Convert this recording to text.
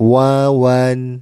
弯弯